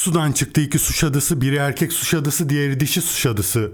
Sudan çıktı iki suç adısı, biri erkek suç adısı, diğeri dişi suç adısı.